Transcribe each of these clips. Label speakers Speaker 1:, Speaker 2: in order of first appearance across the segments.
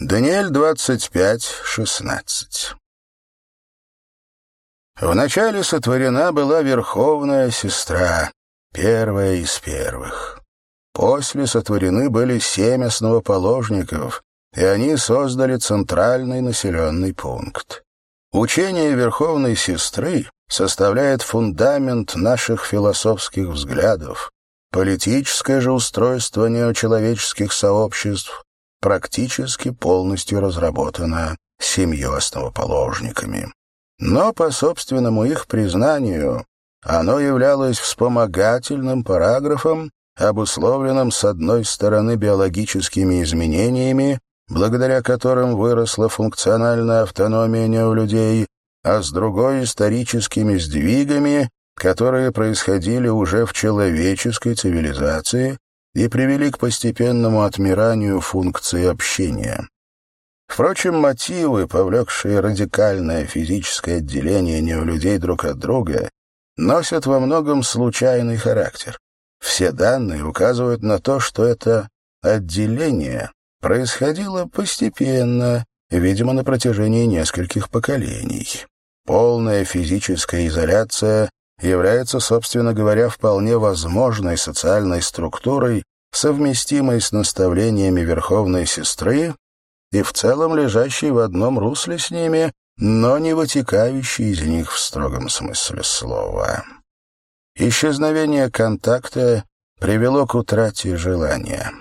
Speaker 1: Даниэль 25.16 Вначале сотворена была Верховная Сестра, первая из первых. После сотворены были семь основоположников, и они создали центральный населенный пункт. Учение Верховной Сестры составляет фундамент наших философских взглядов. Политическое же устройство неочеловеческих сообществ практически полностью разработано семью основоположниками. Но, по собственному их признанию, оно являлось вспомогательным параграфом, обусловленным с одной стороны биологическими изменениями, благодаря которым выросла функциональная автономия неолюдей, а с другой — историческими сдвигами, которые происходили уже в человеческой цивилизации и привели к постепенному отмиранию функции общения. Впрочем, мотивы, повлекшие радикальное физическое отделение неолюдей друг от друга, носят во многом случайный характер. Все данные указывают на то, что это отделение происходило постепенно, видимо, на протяжении нескольких поколений. Полная физическая изоляция является, собственно говоря, вполне возможной социальной структурой, совместимой с наставлениями Верховной Сестры и в целом лежащей в одном русле с ними, но не вытекающей из них в строгом смысле слова. Исчезновение контакта привело к утрате желания.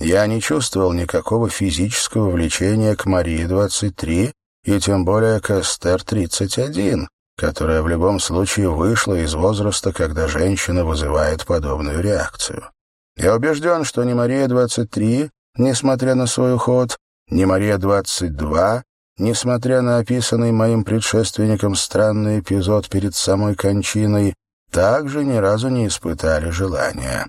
Speaker 1: Я не чувствовал никакого физического влечения к Марии-23 и тем более к Эстер-31, которая в любом случае вышла из возраста, когда женщина вызывает подобную реакцию. Я убежден, что ни Мария-23, несмотря на свой уход, ни Мария-22, несмотря на описанный моим предшественником странный эпизод перед самой кончиной, также ни разу не испытали желания.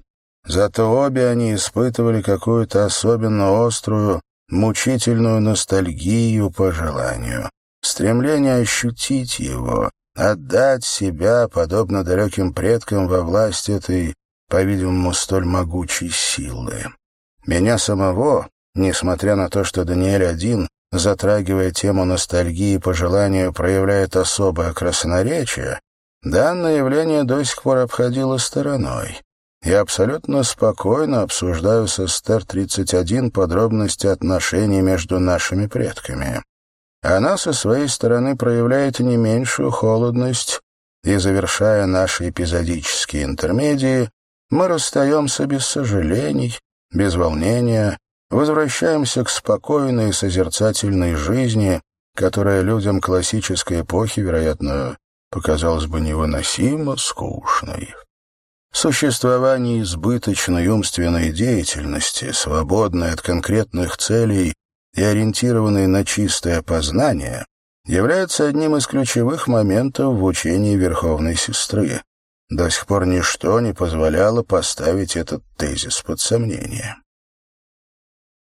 Speaker 1: Зато обе они испытывали какую-то особенно острую, мучительную ностальгию по желанию, стремление ощутить его, отдать себя, подобно далеким предкам, во власть этой, по-видимому, столь могучей силы. Меня самого, несмотря на то, что Даниэль один, затрагивая тему ностальгии по желанию, проявляет особое красноречие, данное явление до сих пор обходило стороной. Я абсолютно спокойно обсуждаю с Эстер-31 подробности отношений между нашими предками. Она со своей стороны проявляет не меньшую холодность, и, завершая наши эпизодические интермедии, мы расстаемся без сожалений, без волнения, возвращаемся к спокойной и созерцательной жизни, которая людям классической эпохи, вероятно, показалась бы невыносимо скучной. Существование избыточной умственной деятельности, свободной от конкретных целей и ориентированный на чистое познание, является одним из ключевых моментов в учении Верховной Сестры. До сих пор ничто не позволяло поставить этот тезис под сомнение.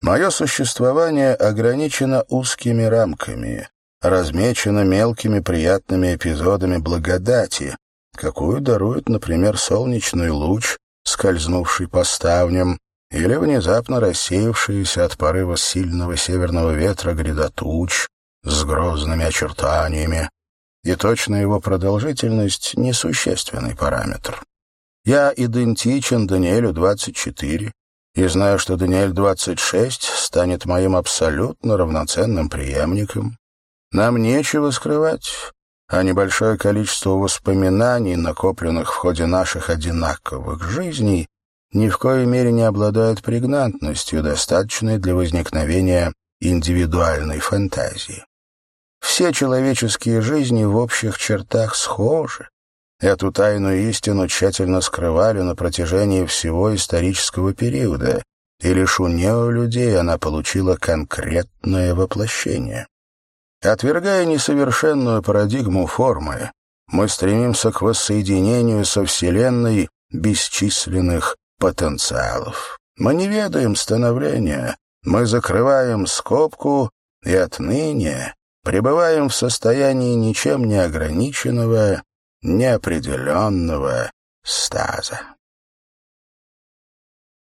Speaker 1: Мое существование ограничено узкими рамками, размечено мелкими приятными эпизодами благодати, какую дарует, например, солнечный луч, скользнувший по ставням, или внезапно рассеявшиеся от порыва сильного северного ветра гряда туч с грозными очертаниями, и точно его продолжительность — несущественный параметр. Я идентичен Даниэлю 24 и знаю, что Даниэль 26 станет моим абсолютно равноценным преемником. Нам нечего скрывать, а небольшое количество воспоминаний, накопленных в ходе наших одинаковых жизней, ни в коей мере не обладают прегнантностью, достаточной для возникновения индивидуальной фантазии. Все человеческие жизни в общих чертах схожи. Эту тайную истину тщательно скрывали на протяжении всего исторического периода, и лишь у неолюдей она получила конкретное воплощение. Отвергая несовершенную парадигму формы, мы стремимся к воссоединению со Вселенной бесчисленных потенциалов. Мы не ведаем становления, мы закрываем скобку и отныне пребываем в состоянии ничем не ограниченного, неопределенного стаза.